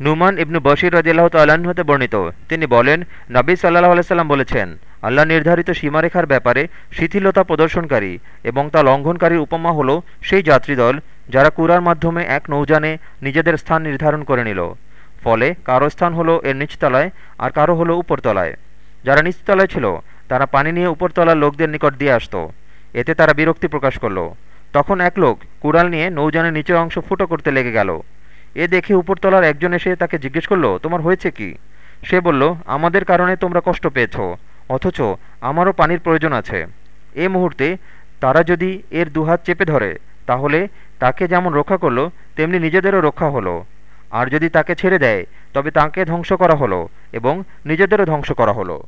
নুমান ইবনু বশির রদিল্লাহ তাল্লাহ্ন হতে বর্ণিত। তিনি বলেন, নবী সাল্লাহ আলাইসাল্লাম বলেছেন, আল্লাহ নির্ধারিত সীমারেখার ব্যাপারে শিথিলতা প্রদর্শনকারী এবং তা লঙ্ঘনকারীর উপমা হল সেই যাত্রীদল যারা কুরার মাধ্যমে এক নৌযানে নিজেদের স্থান নির্ধারণ করে নিল। ফলে কারও স্থান হলো এর নিচতলায় আর কারও হলো উপরতলায়। যারা নিচতলায় ছিল, তারা পানি নিয়ে উপরতলার লোকদের নিকট দিয়ে আসত। এতে তারা বিরক্তি প্রকাশ করল। তখন এক লোক কুড়াল নিয়ে নৌযানের নিচের অংশ ফুটো করতে লেগে গেল। এ দেখে উপরতলার একজন এসে তাকে জিজ্ঞেস করল, তোমার হয়েছে কি? সে বলল, আমাদের কারণে তোমরা কষ্ট পেয়েছ, অথচ আমারও পানির প্রয়োজন আছে। এ মুহূর্তে তারা যদি এর দুহাত চেপে ধরে, তাহলে তাকে যেমন রক্ষা করল, তেমনি নিজেদেরও রক্ষা হলো। আর যদি তাকে ছেড়ে দেয়, তবে তাকে ধ্বংস করা হলো এবং নিজেদেরও ধ্বংস করা হলো।